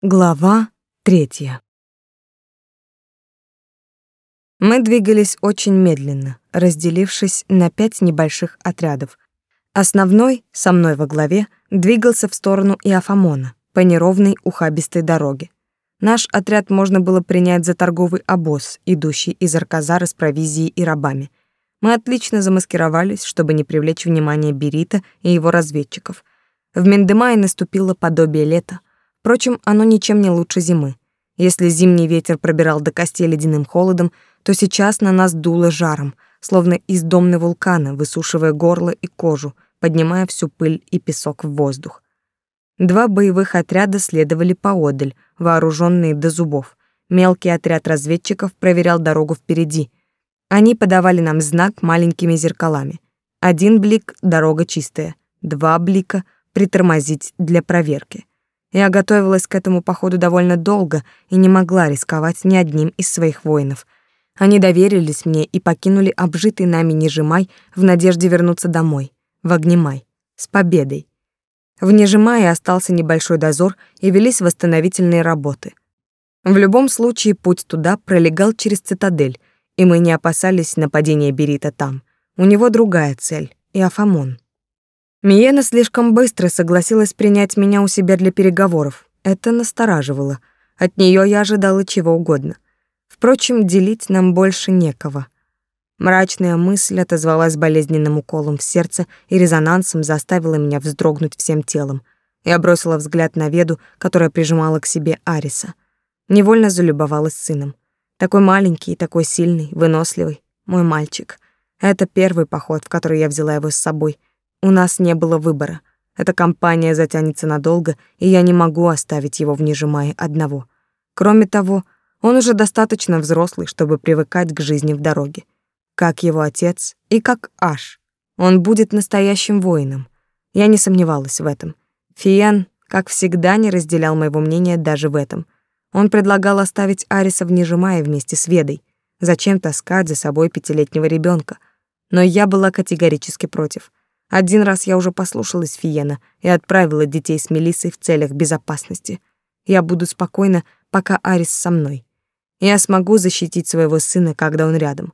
Глава третья. Мы двигались очень медленно, разделившись на пять небольших отрядов. Основной, со мной во главе, двигался в сторону Иофамона, по неровной ухабистой дороге. Наш отряд можно было принять за торговый обоз, идущий из Арказара с провизией и рабами. Мы отлично замаскировались, чтобы не привлечь внимание Берита и его разведчиков. В Мендемае наступило подобие лета — Впрочем, оно ничем не лучше зимы. Если зимний ветер пробирал до костей ледяным холодом, то сейчас на нас дуло жаром, словно из домны вулкана, высушивая горло и кожу, поднимая всю пыль и песок в воздух. Два боевых отряда следовали поодаль, вооруженные до зубов. Мелкий отряд разведчиков проверял дорогу впереди. Они подавали нам знак маленькими зеркалами. Один блик — дорога чистая, два блика — притормозить для проверки. Я готовилась к этому походу довольно долго и не могла рисковать ни одним из своих воинов. Они доверились мне и покинули обжитый нами Нежимай в надежде вернуться домой, в Огнемай, с победой. В Нежимае остался небольшой дозор и велись восстановительные работы. В любом случае путь туда пролегал через цитадель, и мы не опасались нападения Берита там. У него другая цель — и Афамон. Миена слишком быстро согласилась принять меня у себя для переговоров. Это настораживало. От нее я ожидала чего угодно. Впрочем, делить нам больше некого. Мрачная мысль отозвалась болезненным уколом в сердце и резонансом заставила меня вздрогнуть всем телом. Я бросила взгляд на Веду, которая прижимала к себе Ариса. Невольно залюбовалась сыном. Такой маленький, такой сильный, выносливый. Мой мальчик. Это первый поход, в который я взяла его с собой — у нас не было выбора. Эта компания затянется надолго, и я не могу оставить его в Нижимае одного. Кроме того, он уже достаточно взрослый, чтобы привыкать к жизни в дороге. Как его отец и как Аш. Он будет настоящим воином. Я не сомневалась в этом. Фиен, как всегда, не разделял моего мнения даже в этом. Он предлагал оставить Ариса в Нижимае вместе с Ведой. Зачем таскать за собой пятилетнего ребенка? Но я была категорически против. Один раз я уже послушалась Фиена и отправила детей с Мелиссой в целях безопасности. Я буду спокойна, пока Арис со мной. Я смогу защитить своего сына, когда он рядом.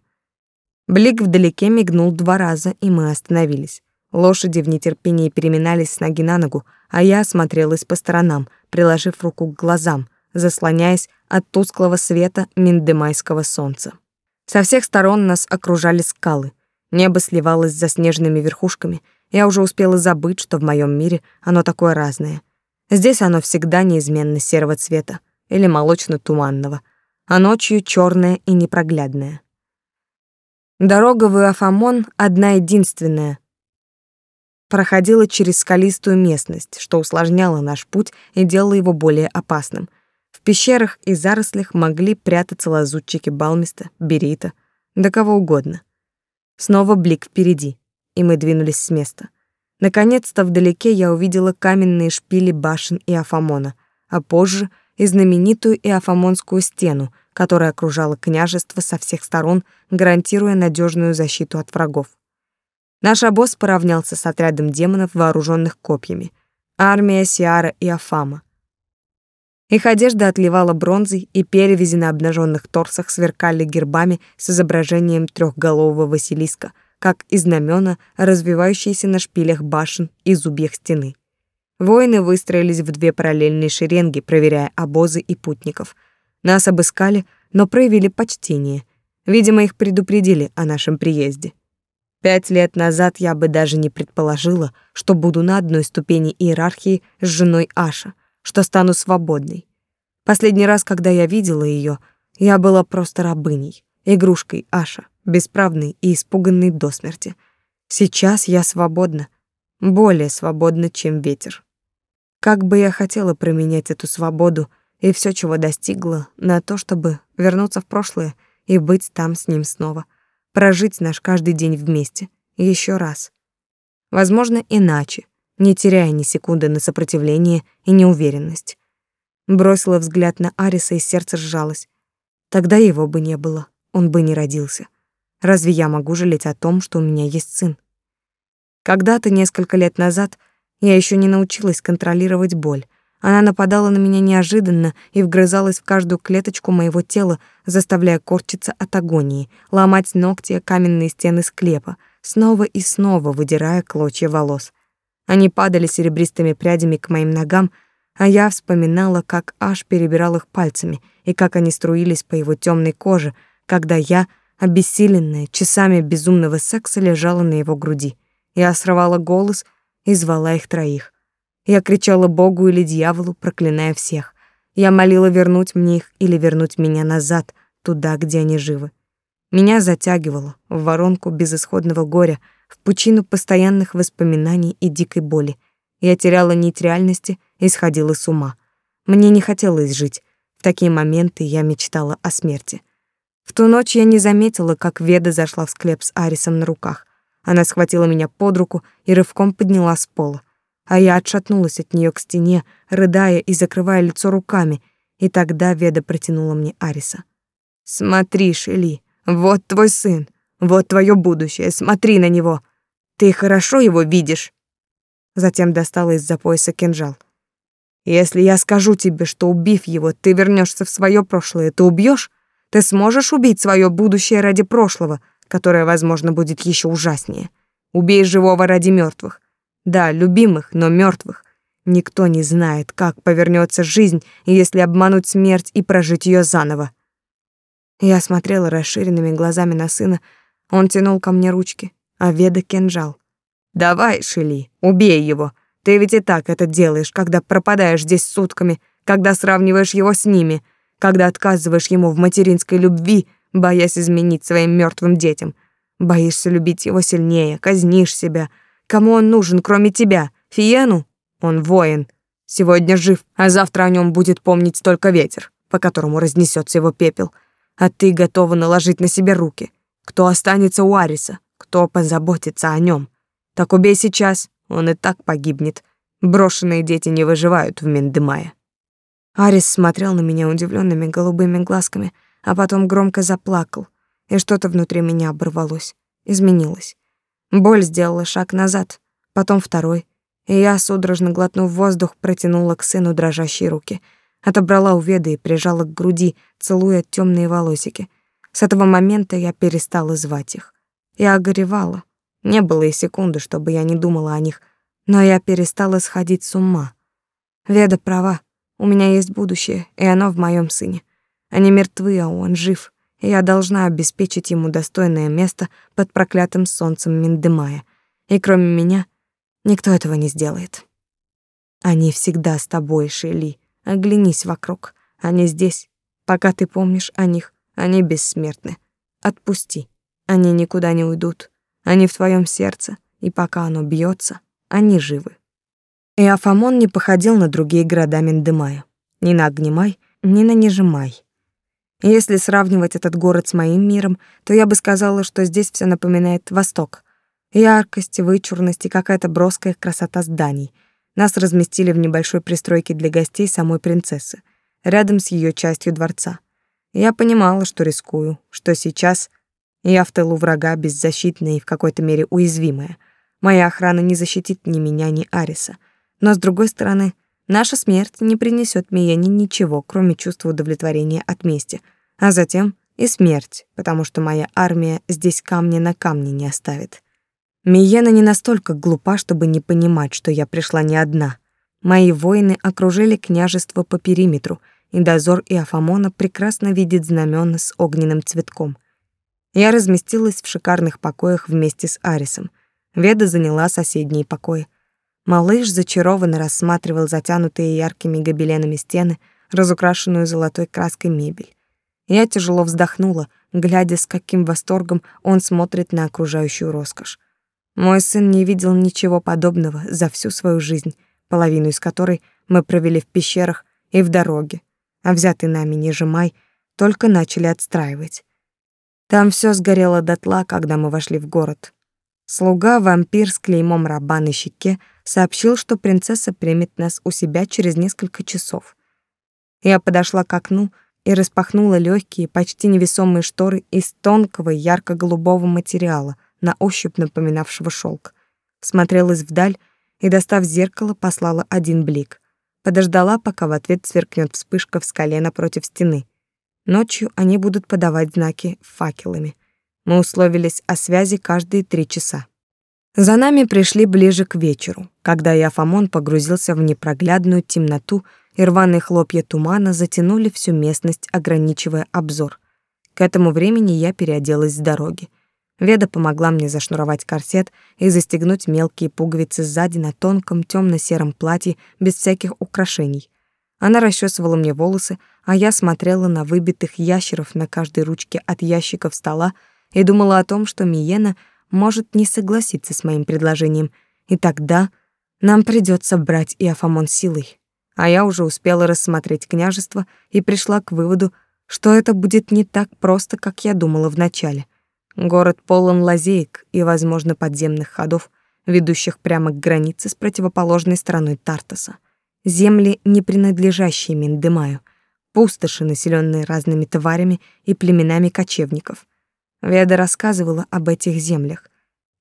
Блик вдалеке мигнул два раза, и мы остановились. Лошади в нетерпении переминались с ноги на ногу, а я смотрелась по сторонам, приложив руку к глазам, заслоняясь от тусклого света миндемайского солнца. Со всех сторон нас окружали скалы — Небо сливалось за снежными верхушками. Я уже успела забыть, что в моем мире оно такое разное. Здесь оно всегда неизменно серого цвета или молочно-туманного, а ночью черное и непроглядное. Дорога в Иофамон одна единственная. Проходила через скалистую местность, что усложняло наш путь и делало его более опасным. В пещерах и зарослях могли прятаться лазутчики Балмиста, Берита, да кого угодно — Снова блик впереди, и мы двинулись с места. Наконец-то вдалеке я увидела каменные шпили башен Иофамона, а позже и знаменитую Иофамонскую стену, которая окружала княжество со всех сторон, гарантируя надежную защиту от врагов. Наш обоз поравнялся с отрядом демонов, вооруженных копьями. Армия Сиара и Афама. Их одежда отливала бронзой, и перевязи на обнаженных торсах сверкали гербами с изображением трехголового Василиска, как и знамена, развивающиеся на шпилях башен и зубьях стены. Воины выстроились в две параллельные шеренги, проверяя обозы и путников. Нас обыскали, но проявили почтение. Видимо, их предупредили о нашем приезде. Пять лет назад я бы даже не предположила, что буду на одной ступени иерархии с женой Аша — что стану свободной. Последний раз, когда я видела ее, я была просто рабыней, игрушкой Аша, бесправной и испуганной до смерти. Сейчас я свободна, более свободна, чем ветер. Как бы я хотела променять эту свободу и все, чего достигла, на то, чтобы вернуться в прошлое и быть там с ним снова, прожить наш каждый день вместе, еще раз. Возможно, иначе, не теряя ни секунды на сопротивление и неуверенность. Бросила взгляд на Ариса, и сердце сжалось. Тогда его бы не было, он бы не родился. Разве я могу жалеть о том, что у меня есть сын? Когда-то, несколько лет назад, я еще не научилась контролировать боль, Она нападала на меня неожиданно и вгрызалась в каждую клеточку моего тела, заставляя корчиться от агонии, ломать ногти о каменные стены склепа, снова и снова выдирая клочья волос. Они падали серебристыми прядями к моим ногам, а я вспоминала, как Аш перебирал их пальцами и как они струились по его темной коже, когда я, обессиленная часами безумного секса, лежала на его груди. Я срывала голос и звала их троих. Я кричала Богу или дьяволу, проклиная всех. Я молила вернуть мне их или вернуть меня назад, туда, где они живы. Меня затягивало в воронку безысходного горя, в пучину постоянных воспоминаний и дикой боли. Я теряла нить реальности и сходила с ума. Мне не хотелось жить. В такие моменты я мечтала о смерти. В ту ночь я не заметила, как Веда зашла в склеп с Арисом на руках. Она схватила меня под руку и рывком подняла с пола а я отшатнулась от нее к стене, рыдая и закрывая лицо руками, и тогда Веда протянула мне Ариса. «Смотри, Шели, вот твой сын, вот твое будущее, смотри на него. Ты хорошо его видишь?» Затем достала из-за пояса кинжал. «Если я скажу тебе, что убив его, ты вернешься в свое прошлое, ты убьешь? Ты сможешь убить свое будущее ради прошлого, которое, возможно, будет еще ужаснее? Убей живого ради мертвых. Да, любимых, но мертвых. Никто не знает, как повернется жизнь, если обмануть смерть и прожить ее заново. Я смотрела расширенными глазами на сына. Он тянул ко мне ручки, а Веда кинжал. «Давай, Шили, убей его. Ты ведь и так это делаешь, когда пропадаешь здесь сутками, когда сравниваешь его с ними, когда отказываешь ему в материнской любви, боясь изменить своим мертвым детям. Боишься любить его сильнее, казнишь себя, Кому он нужен, кроме тебя? Фиену? Он воин. Сегодня жив, а завтра о нем будет помнить только ветер, по которому разнесется его пепел. А ты готова наложить на себя руки. Кто останется у Ариса? Кто позаботится о нем? Так убей сейчас, он и так погибнет. Брошенные дети не выживают в Миндемае. Арис смотрел на меня удивленными голубыми глазками, а потом громко заплакал, и что-то внутри меня оборвалось, изменилось. Боль сделала шаг назад, потом второй, и я, судорожно глотнув воздух, протянула к сыну дрожащие руки, отобрала у Веды и прижала к груди, целуя темные волосики. С этого момента я перестала звать их. Я огоревала. Не было и секунды, чтобы я не думала о них, но я перестала сходить с ума. Веда права. У меня есть будущее, и оно в моем сыне. Они мертвы, а он жив и я должна обеспечить ему достойное место под проклятым солнцем Миндемая. И кроме меня никто этого не сделает. Они всегда с тобой, Шели. Оглянись вокруг. Они здесь. Пока ты помнишь о них, они бессмертны. Отпусти. Они никуда не уйдут. Они в твоем сердце, и пока оно бьется, они живы. И Афамон не походил на другие города Миндемая. Ни на Огнемай, ни на Нежимай. Если сравнивать этот город с моим миром, то я бы сказала, что здесь все напоминает Восток. Яркость, вычурность и какая-то броская красота зданий. Нас разместили в небольшой пристройке для гостей самой принцессы, рядом с ее частью дворца. Я понимала, что рискую, что сейчас я в тылу врага беззащитная и в какой-то мере уязвимая. Моя охрана не защитит ни меня, ни Ариса. Но, с другой стороны, наша смерть не принесет Миене ничего, кроме чувства удовлетворения от мести — а затем и смерть, потому что моя армия здесь камня на камне не оставит. Миена не настолько глупа, чтобы не понимать, что я пришла не одна. Мои воины окружили княжество по периметру, и дозор Иофамона прекрасно видит знамена с огненным цветком. Я разместилась в шикарных покоях вместе с Арисом. Веда заняла соседние покои. Малыш зачарованно рассматривал затянутые яркими гобеленами стены, разукрашенную золотой краской мебель. Я тяжело вздохнула, глядя, с каким восторгом он смотрит на окружающую роскошь. Мой сын не видел ничего подобного за всю свою жизнь, половину из которой мы провели в пещерах и в дороге, а взятый нами Нежимай только начали отстраивать. Там все сгорело дотла, когда мы вошли в город. Слуга-вампир с клеймом раба на щеке сообщил, что принцесса примет нас у себя через несколько часов. Я подошла к окну, и распахнула легкие, почти невесомые шторы из тонкого ярко-голубого материала, на ощупь напоминавшего шелк. Смотрелась вдаль и, достав зеркало, послала один блик. Подождала, пока в ответ сверкнет вспышка в скале напротив стены. Ночью они будут подавать знаки факелами. Мы условились о связи каждые три часа. За нами пришли ближе к вечеру, когда Яфамон погрузился в непроглядную темноту, и рваные хлопья тумана затянули всю местность, ограничивая обзор. К этому времени я переоделась с дороги. Веда помогла мне зашнуровать корсет и застегнуть мелкие пуговицы сзади на тонком темно сером платье без всяких украшений. Она расчесывала мне волосы, а я смотрела на выбитых ящеров на каждой ручке от ящиков стола и думала о том, что Миена может не согласиться с моим предложением, и тогда нам придется брать Иофамон силой. А я уже успела рассмотреть княжество и пришла к выводу, что это будет не так просто, как я думала вначале. Город полон лазеек и, возможно, подземных ходов, ведущих прямо к границе с противоположной стороной Тартаса. Земли, не принадлежащие Миндемаю, пустоши, населенные разными тварями и племенами кочевников. Веда рассказывала об этих землях.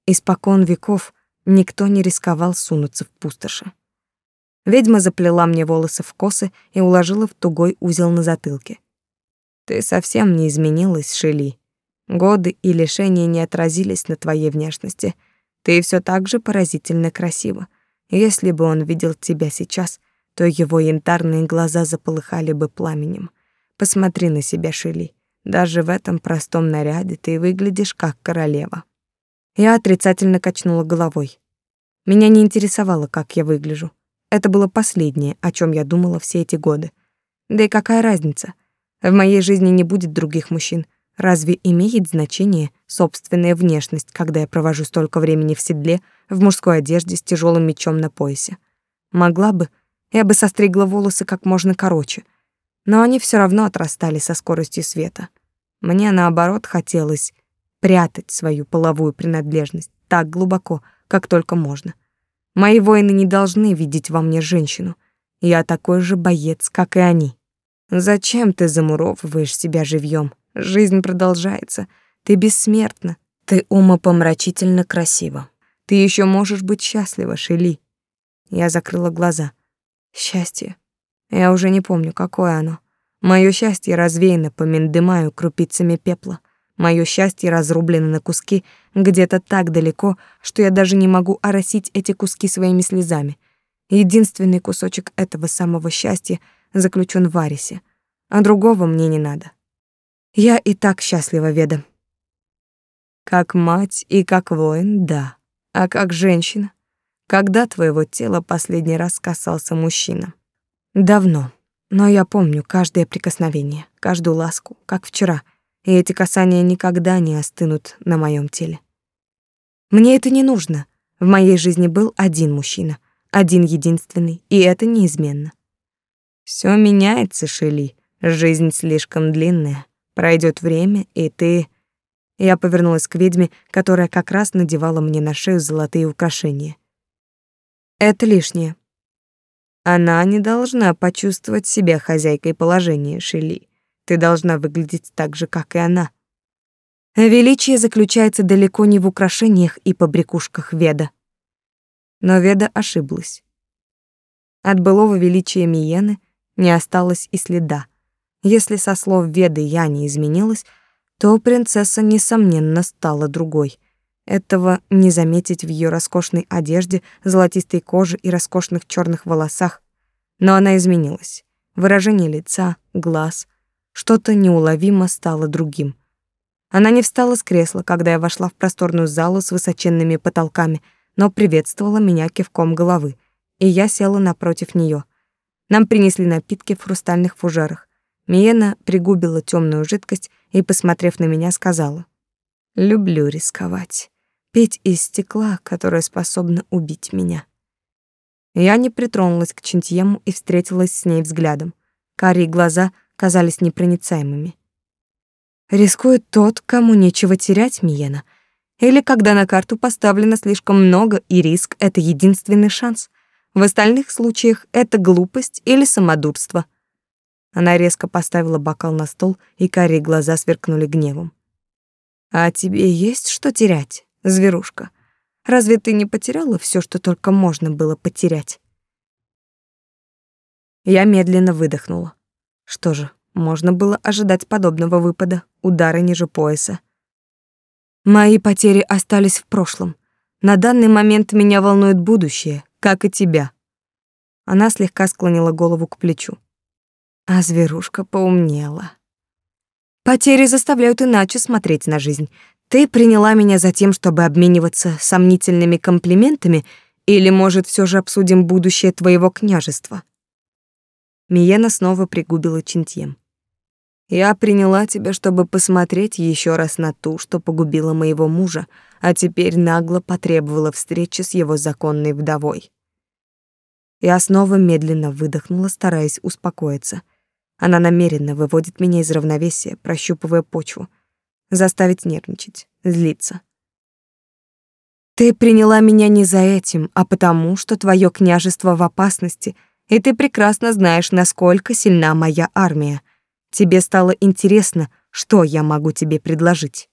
Испокон веков никто не рисковал сунуться в пустоши. Ведьма заплела мне волосы в косы и уложила в тугой узел на затылке. Ты совсем не изменилась, Шили. Годы и лишения не отразились на твоей внешности. Ты все так же поразительно красива. Если бы он видел тебя сейчас, то его янтарные глаза заполыхали бы пламенем. Посмотри на себя, Шили. Даже в этом простом наряде ты выглядишь как королева. Я отрицательно качнула головой. Меня не интересовало, как я выгляжу. Это было последнее, о чем я думала все эти годы. Да и какая разница? В моей жизни не будет других мужчин. Разве имеет значение собственная внешность, когда я провожу столько времени в седле, в мужской одежде с тяжелым мечом на поясе? Могла бы, я бы состригла волосы как можно короче, но они все равно отрастали со скоростью света. Мне, наоборот, хотелось прятать свою половую принадлежность так глубоко, как только можно. Мои воины не должны видеть во мне женщину. Я такой же боец, как и они. Зачем ты замуровываешь себя живьем? Жизнь продолжается. Ты бессмертна. Ты умопомрачительно красива. Ты еще можешь быть счастлива, Шели. Я закрыла глаза. Счастье. Я уже не помню, какое оно. Мое счастье развеяно по Мендемаю крупицами пепла. Мое счастье разрублено на куски где-то так далеко, что я даже не могу оросить эти куски своими слезами. Единственный кусочек этого самого счастья — заключен в Арисе, а другого мне не надо. Я и так счастлива, Веда. Как мать и как воин, да. А как женщина? Когда твоего тела последний раз касался мужчина? Давно. Но я помню каждое прикосновение, каждую ласку, как вчера, и эти касания никогда не остынут на моем теле. Мне это не нужно. В моей жизни был один мужчина, один единственный, и это неизменно. Все меняется, Шели. Жизнь слишком длинная. Пройдет время, и ты... Я повернулась к ведьме, которая как раз надевала мне на шею золотые украшения. Это лишнее. Она не должна почувствовать себя хозяйкой положения, Шели. Ты должна выглядеть так же, как и она. Величие заключается далеко не в украшениях и побрякушках Веда. Но Веда ошиблась. От былого величия Миены не осталось и следа. Если со слов Веды я не изменилась, то принцесса, несомненно, стала другой. Этого не заметить в ее роскошной одежде, золотистой коже и роскошных черных волосах. Но она изменилась. Выражение лица, глаз, что-то неуловимо стало другим. Она не встала с кресла, когда я вошла в просторную залу с высоченными потолками, но приветствовала меня кивком головы, и я села напротив нее. Нам принесли напитки в хрустальных фужерах. Миена пригубила темную жидкость и, посмотрев на меня, сказала: "Люблю рисковать, пить из стекла, которое способно убить меня". Я не притронулась к Чинтьему и встретилась с ней взглядом. Карие глаза казались непроницаемыми. Рискует тот, кому нечего терять, Миена. Или когда на карту поставлено слишком много, и риск — это единственный шанс. В остальных случаях это глупость или самодурство. Она резко поставила бокал на стол, и карие глаза сверкнули гневом. А тебе есть что терять, зверушка? Разве ты не потеряла все, что только можно было потерять? Я медленно выдохнула. Что же, можно было ожидать подобного выпада, удара ниже пояса. Мои потери остались в прошлом. На данный момент меня волнует будущее, как и тебя. Она слегка склонила голову к плечу. А зверушка поумнела. Потери заставляют иначе смотреть на жизнь. Ты приняла меня за тем, чтобы обмениваться сомнительными комплиментами, или, может, все же обсудим будущее твоего княжества? Миена снова пригубила чинтьем. Я приняла тебя, чтобы посмотреть еще раз на ту, что погубила моего мужа, а теперь нагло потребовала встречи с его законной вдовой. Я снова медленно выдохнула, стараясь успокоиться. Она намеренно выводит меня из равновесия, прощупывая почву, заставить нервничать, злиться. Ты приняла меня не за этим, а потому, что твое княжество в опасности, и ты прекрасно знаешь, насколько сильна моя армия — Тебе стало интересно, что я могу тебе предложить.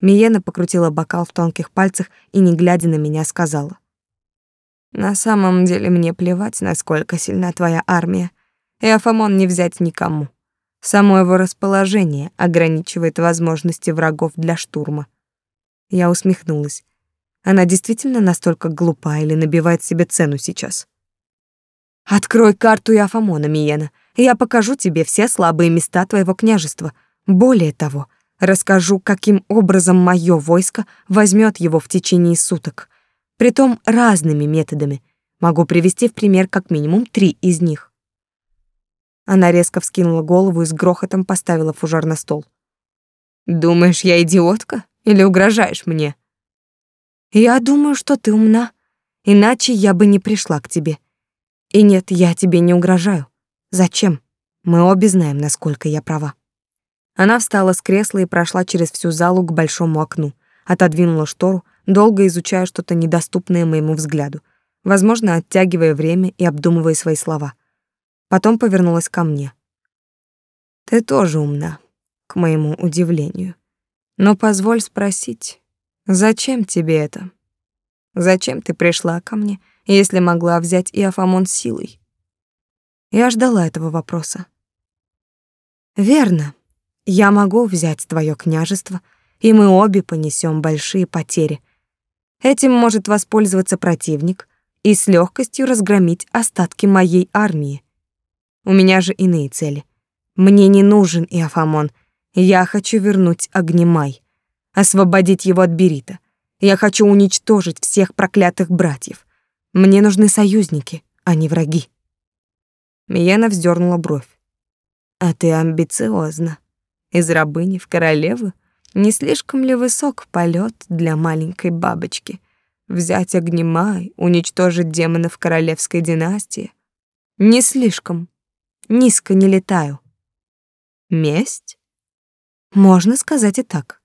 Миена покрутила бокал в тонких пальцах и, не глядя на меня, сказала. «На самом деле мне плевать, насколько сильна твоя армия. И Афамон не взять никому. Само его расположение ограничивает возможности врагов для штурма». Я усмехнулась. Она действительно настолько глупа или набивает себе цену сейчас? «Открой карту Яфамона, Миена я покажу тебе все слабые места твоего княжества. Более того, расскажу, каким образом мое войско возьмет его в течение суток. Притом разными методами. Могу привести в пример как минимум три из них. Она резко вскинула голову и с грохотом поставила фужер на стол. «Думаешь, я идиотка? Или угрожаешь мне?» «Я думаю, что ты умна. Иначе я бы не пришла к тебе. И нет, я тебе не угрожаю. Зачем? Мы обе знаем, насколько я права. Она встала с кресла и прошла через всю залу к большому окну, отодвинула штору, долго изучая что-то недоступное моему взгляду, возможно, оттягивая время и обдумывая свои слова. Потом повернулась ко мне. Ты тоже умна, к моему удивлению. Но позволь спросить, зачем тебе это? Зачем ты пришла ко мне, если могла взять и Афамон силой? Я ждала этого вопроса. Верно. Я могу взять твое княжество, и мы обе понесем большие потери. Этим может воспользоваться противник и с легкостью разгромить остатки моей армии. У меня же иные цели. Мне не нужен Иофамон. Я хочу вернуть Огнемай, освободить его от Берита. Я хочу уничтожить всех проклятых братьев. Мне нужны союзники, а не враги. Мияна вздернула бровь. А ты амбициозна. Из рабыни в королеву не слишком ли высок полет для маленькой бабочки? Взять огнемай, уничтожить демонов королевской династии? Не слишком. Низко не летаю. Месть? Можно сказать и так.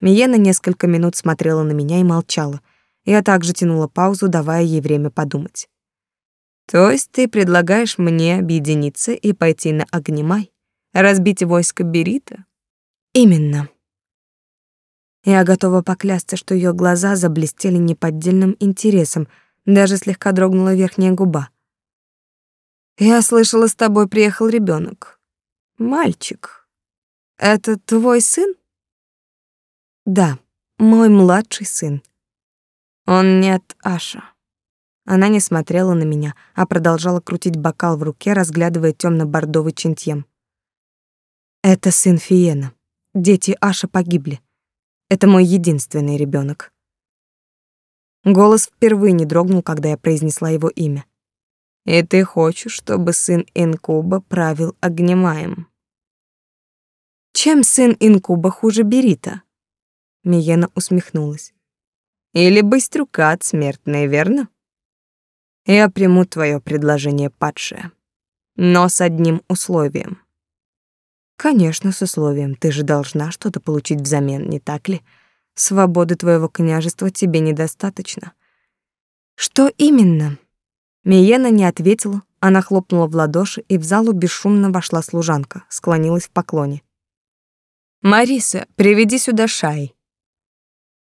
Миена несколько минут смотрела на меня и молчала. Я также тянула паузу, давая ей время подумать. То есть ты предлагаешь мне объединиться и пойти на Огнемай, разбить войско Берита? Именно. Я готова поклясться, что ее глаза заблестели неподдельным интересом, даже слегка дрогнула верхняя губа. Я слышала, с тобой приехал ребенок. Мальчик. Это твой сын? Да, мой младший сын. Он нет Аша. Она не смотрела на меня, а продолжала крутить бокал в руке, разглядывая темно бордовый чинтьем. Это сын Фиена. Дети Аша погибли. Это мой единственный ребенок. Голос впервые не дрогнул, когда я произнесла его имя. И ты хочешь, чтобы сын Инкуба правил Огнемаем? Чем сын Инкуба хуже Берита? Миена усмехнулась. Или Быстрюка смертная, верно? Я приму твое предложение, падшая. Но с одним условием. Конечно, с условием. Ты же должна что-то получить взамен, не так ли? Свободы твоего княжества тебе недостаточно. Что именно? Миена не ответила, она хлопнула в ладоши, и в залу бесшумно вошла служанка, склонилась в поклоне. «Мариса, приведи сюда Шай».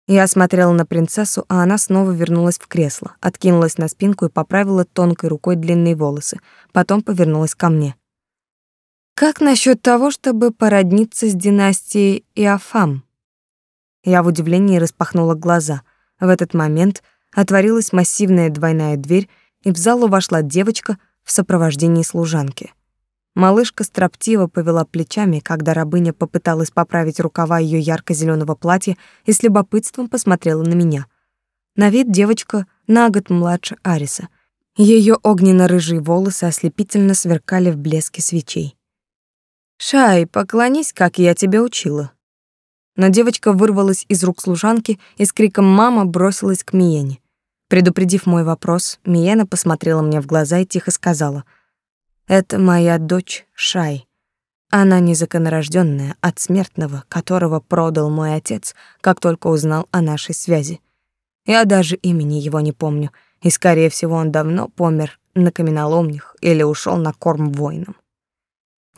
Я смотрела на принцессу, а она снова вернулась в кресло, откинулась на спинку и поправила тонкой рукой длинные волосы, потом повернулась ко мне. Как насчет того, чтобы породниться с династией Иофам? Я в удивлении распахнула глаза. В этот момент отворилась массивная двойная дверь, и в залу вошла девочка в сопровождении служанки. Малышка строптиво повела плечами, когда рабыня попыталась поправить рукава ее ярко зеленого платья и с любопытством посмотрела на меня. На вид девочка на год младше Ариса. Ее огненно-рыжие волосы ослепительно сверкали в блеске свечей. «Шай, поклонись, как я тебя учила». Но девочка вырвалась из рук служанки и с криком «мама» бросилась к Миене. Предупредив мой вопрос, Миена посмотрела мне в глаза и тихо сказала — это моя дочь Шай. Она незаконнорожденная от смертного, которого продал мой отец, как только узнал о нашей связи. Я даже имени его не помню, и, скорее всего, он давно помер на каменоломнях или ушел на корм воинам.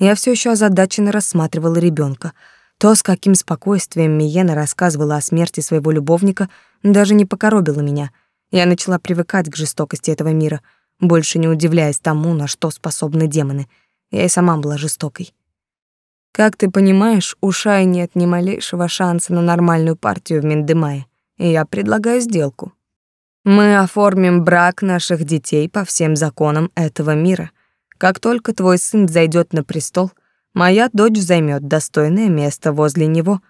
Я все еще озадаченно рассматривала ребенка. То, с каким спокойствием Миена рассказывала о смерти своего любовника, даже не покоробило меня. Я начала привыкать к жестокости этого мира — больше не удивляясь тому, на что способны демоны. Я и сама была жестокой. Как ты понимаешь, у Шай нет ни малейшего шанса на нормальную партию в Миндемае, и я предлагаю сделку. Мы оформим брак наших детей по всем законам этого мира. Как только твой сын зайдет на престол, моя дочь займет достойное место возле него.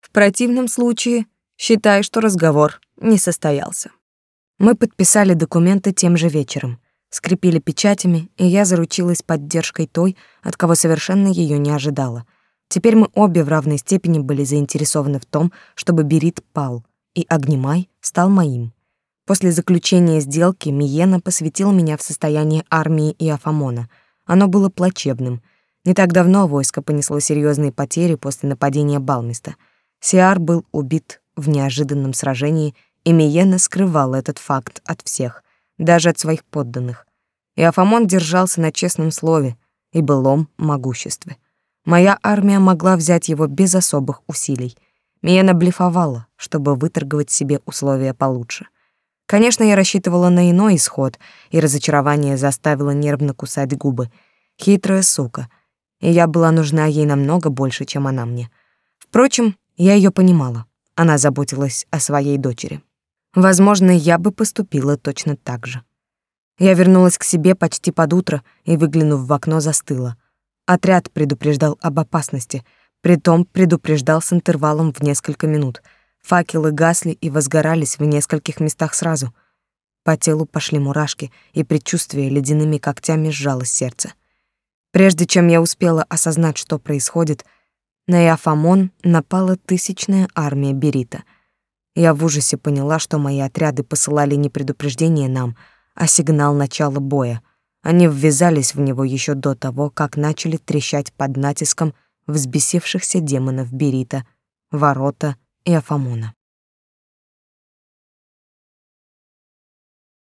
В противном случае считай, что разговор не состоялся. Мы подписали документы тем же вечером, скрепили печатями, и я заручилась поддержкой той, от кого совершенно ее не ожидала. Теперь мы обе в равной степени были заинтересованы в том, чтобы Берит пал, и Огнемай стал моим. После заключения сделки Миена посвятил меня в состояние армии и Афамона. Оно было плачевным. Не так давно войско понесло серьезные потери после нападения Балмиста. Сиар был убит в неожиданном сражении — и Миена скрывал этот факт от всех, даже от своих подданных. И Афамон держался на честном слове и былом могуществе. Моя армия могла взять его без особых усилий. Миена блефовала, чтобы выторговать себе условия получше. Конечно, я рассчитывала на иной исход, и разочарование заставило нервно кусать губы. Хитрая сука. И я была нужна ей намного больше, чем она мне. Впрочем, я ее понимала. Она заботилась о своей дочери. Возможно, я бы поступила точно так же. Я вернулась к себе почти под утро и, выглянув в окно, застыла. Отряд предупреждал об опасности, притом предупреждал с интервалом в несколько минут. Факелы гасли и возгорались в нескольких местах сразу. По телу пошли мурашки, и предчувствие ледяными когтями сжало сердце. Прежде чем я успела осознать, что происходит, на Иофамон напала тысячная армия Берита — я в ужасе поняла, что мои отряды посылали не предупреждение нам, а сигнал начала боя. Они ввязались в него еще до того, как начали трещать под натиском взбесившихся демонов Берита, Ворота и Афамона.